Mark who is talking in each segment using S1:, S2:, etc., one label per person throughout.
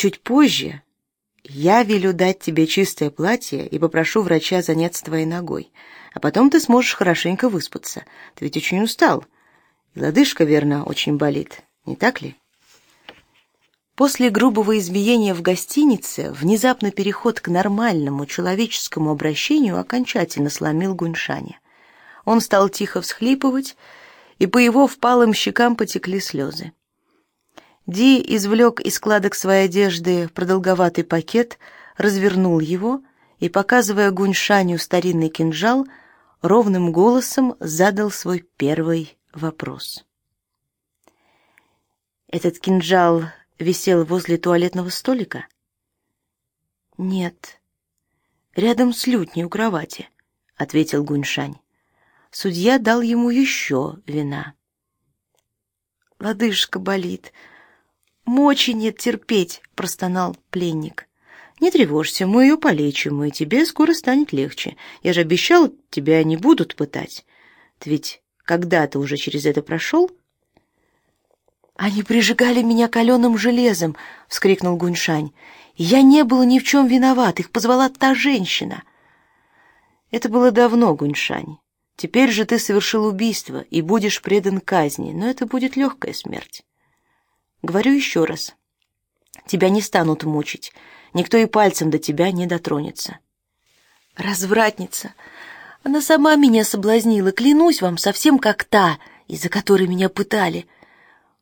S1: Чуть позже я велю дать тебе чистое платье и попрошу врача заняться твоей ногой. А потом ты сможешь хорошенько выспаться. Ты ведь очень устал. И лодыжка, верно, очень болит. Не так ли? После грубого избиения в гостинице внезапный переход к нормальному человеческому обращению окончательно сломил Гуньшаня. Он стал тихо всхлипывать, и по его впалым щекам потекли слезы. Ди извлек из складок своей одежды продолговатый пакет, развернул его и, показывая Гуньшаню старинный кинжал, ровным голосом задал свой первый вопрос. Этот кинжал висел возле туалетного столика? Нет. Рядом с лютней у кровати, ответил Гуньшань. Судья дал ему еще вина. Лодыжка болит, Мочи нет терпеть, простонал пленник. Не тревожься, мы ее полечим, и тебе скоро станет легче. Я же обещал, тебя не будут пытать. Ты ведь когда-то уже через это прошел?» Они прижигали меня каленым железом, вскрикнул Гуньшань. Я не был ни в чем виноват, их позвала та женщина. Это было давно, Гуньшань. Теперь же ты совершил убийство и будешь предан казни, но это будет легкая смерть. Говорю еще раз. Тебя не станут мучить. Никто и пальцем до тебя не дотронется. Развратница. Она сама меня соблазнила, клянусь вам, совсем как та, из-за которой меня пытали.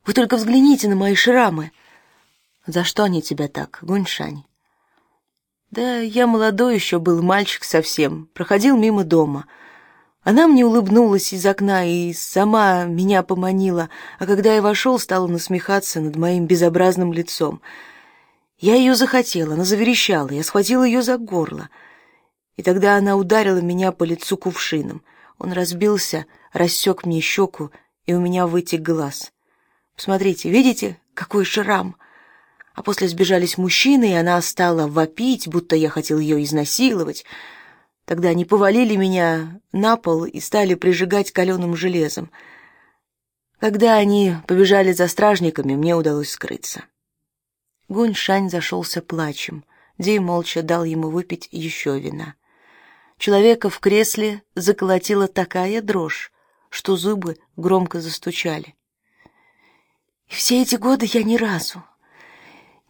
S1: Вы только взгляните на мои шрамы. За что они тебя так, Гуньшань? Да я молодой еще был, мальчик совсем, проходил мимо дома — она мне улыбнулась из окна и сама меня поманила, а когда я вошел, стала насмехаться над моим безобразным лицом. Я ее захотела, она заверещала, я схватил ее за горло. И тогда она ударила меня по лицу кувшином. Он разбился, рассек мне щеку, и у меня вытек глаз. Посмотрите, видите, какой шрам? А после сбежались мужчины, и она стала вопить, будто я хотел ее изнасиловать. Тогда они повалили меня на пол и стали прижигать каленым железом. Когда они побежали за стражниками, мне удалось скрыться. Гунь Шань зашелся плачем. Дей молча дал ему выпить еще вина. Человека в кресле заколотила такая дрожь, что зубы громко застучали. И все эти годы я ни разу,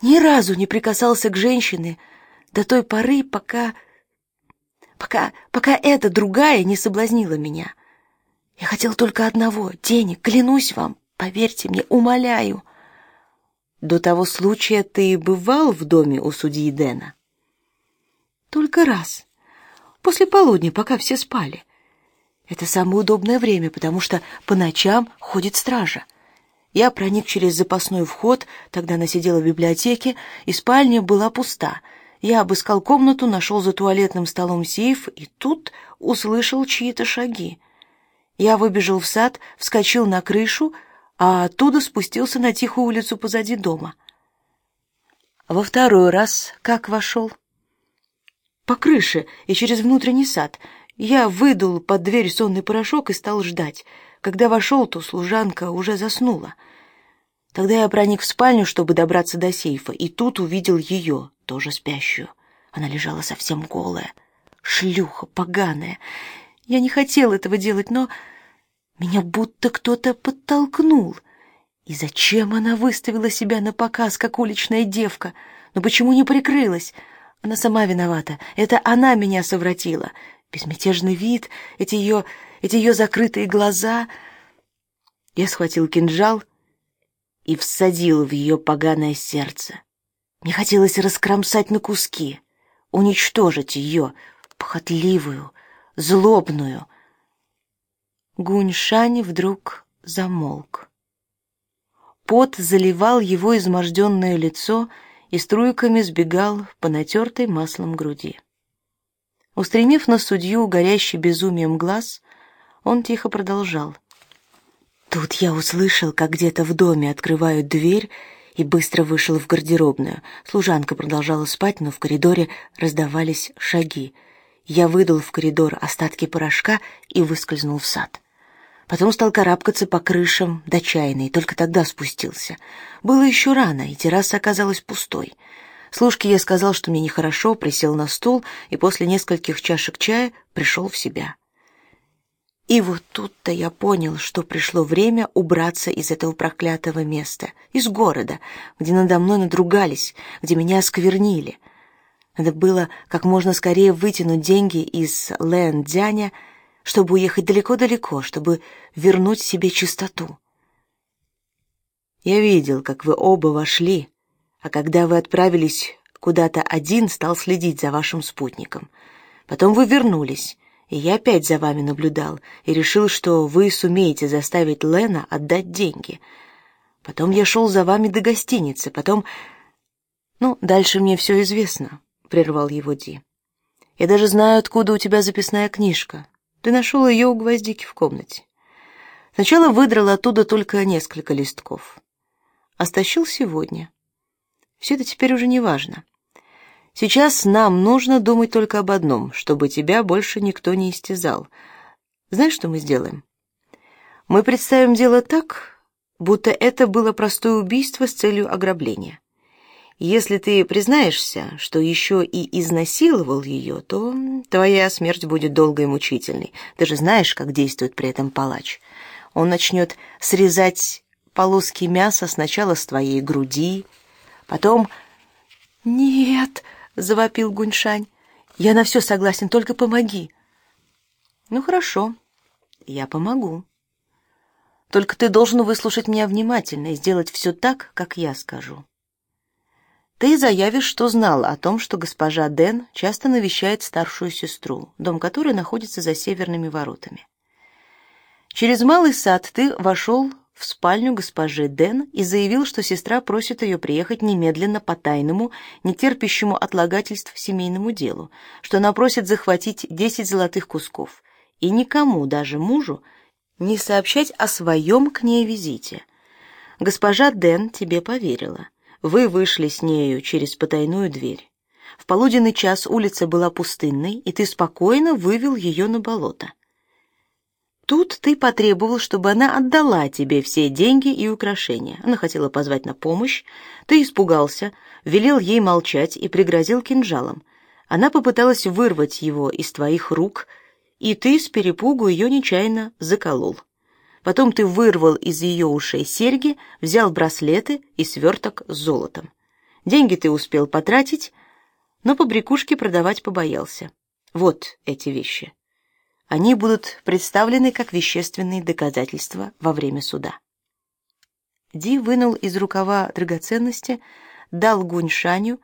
S1: ни разу не прикасался к женщине до той поры, пока пока, пока эта другая не соблазнила меня. Я хотел только одного — денег, клянусь вам, поверьте мне, умоляю. До того случая ты бывал в доме у судьи Дэна? Только раз. После полудня, пока все спали. Это самое удобное время, потому что по ночам ходит стража. Я проник через запасной вход, тогда она сидела в библиотеке, и спальня была пуста — я обыскал комнату, нашел за туалетным столом сейф и тут услышал чьи-то шаги. Я выбежал в сад, вскочил на крышу, а оттуда спустился на тихую улицу позади дома. Во второй раз как вошел? По крыше и через внутренний сад. Я выдул под дверь сонный порошок и стал ждать. Когда вошел, то служанка уже заснула. Тогда я проник в спальню, чтобы добраться до сейфа, и тут увидел ее, тоже спящую. Она лежала совсем голая, шлюха поганая. Я не хотел этого делать, но меня будто кто-то подтолкнул. И зачем она выставила себя на показ, как уличная девка? Но почему не прикрылась? Она сама виновата. Это она меня совратила. Безмятежный вид, эти ее, эти ее закрытые глаза. Я схватил кинжал и всадил в ее поганое сердце. Мне хотелось раскромсать на куски, уничтожить ее, похотливую, злобную. Гуньшань вдруг замолк. Пот заливал его изможденное лицо и струйками сбегал по натертой маслом груди. Устремив на судью горящий безумием глаз, он тихо продолжал — Тут я услышал, как где-то в доме открывают дверь, и быстро вышел в гардеробную. Служанка продолжала спать, но в коридоре раздавались шаги. Я выдал в коридор остатки порошка и выскользнул в сад. Потом стал карабкаться по крышам до чайной, только тогда спустился. Было еще рано, и терраса оказалась пустой. Служке я сказал, что мне нехорошо, присел на стул и после нескольких чашек чая пришел в себя. И вот тут-то я понял, что пришло время убраться из этого проклятого места, из города, где надо мной надругались, где меня осквернили. Надо было как можно скорее вытянуть деньги из Лэн-Дзяня, чтобы уехать далеко-далеко, чтобы вернуть себе чистоту. Я видел, как вы оба вошли, а когда вы отправились куда-то один, стал следить за вашим спутником. Потом вы вернулись, и я опять за вами наблюдал и решил, что вы сумеете заставить Лена отдать деньги. Потом я шел за вами до гостиницы, потом... Ну, дальше мне все известно, — прервал его Ди. Я даже знаю, откуда у тебя записная книжка. Ты нашел ее у гвоздики в комнате. Сначала выдрал оттуда только несколько листков. А стащил сегодня. Все это теперь уже не важно. Сейчас нам нужно думать только об одном, чтобы тебя больше никто не истязал. Знаешь, что мы сделаем? Мы представим дело так, будто это было простое убийство с целью ограбления. Если ты признаешься, что еще и изнасиловал ее, то твоя смерть будет долгой и мучительной. Ты же знаешь, как действует при этом палач. Он начнет срезать полоски мяса сначала с твоей груди, потом... «Нет!» Завопил Гуньшань. Я на все согласен, только помоги. Ну хорошо. Я помогу. Только ты должен выслушать меня внимательно и сделать все так, как я скажу. Ты заявишь, что знал о том, что госпожа Дэн часто навещает старшую сестру, дом которой находится за северными воротами. Через малый сад ты вошел в спальню госпожи Дэн и заявил, что сестра просит ее приехать немедленно по тайному, нетерпящему отлагательств семейному делу, что она просит захватить десять золотых кусков и никому, даже мужу, не сообщать о своем к ней визите. Госпожа Дэн тебе поверила. Вы вышли с нею через потайную дверь. В полуденный час улица была пустынной, и ты спокойно вывел ее на болото. Тут ты потребовал, чтобы она отдала тебе все деньги и украшения. Она хотела позвать на помощь. Ты испугался, велел ей молчать и пригрозил кинжалом. Она попыталась вырвать его из твоих рук, и ты с перепугу ее нечаянно заколол. Потом ты вырвал из ее ушей серьги, взял браслеты и сверток с золотом. Деньги ты успел потратить, но побрякушки продавать побоялся. Вот эти вещи. Они будут представлены как вещественные доказательства во время суда. Ди вынул из рукава драгоценности, дал Гуньшаню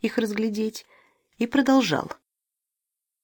S1: их разглядеть и продолжал.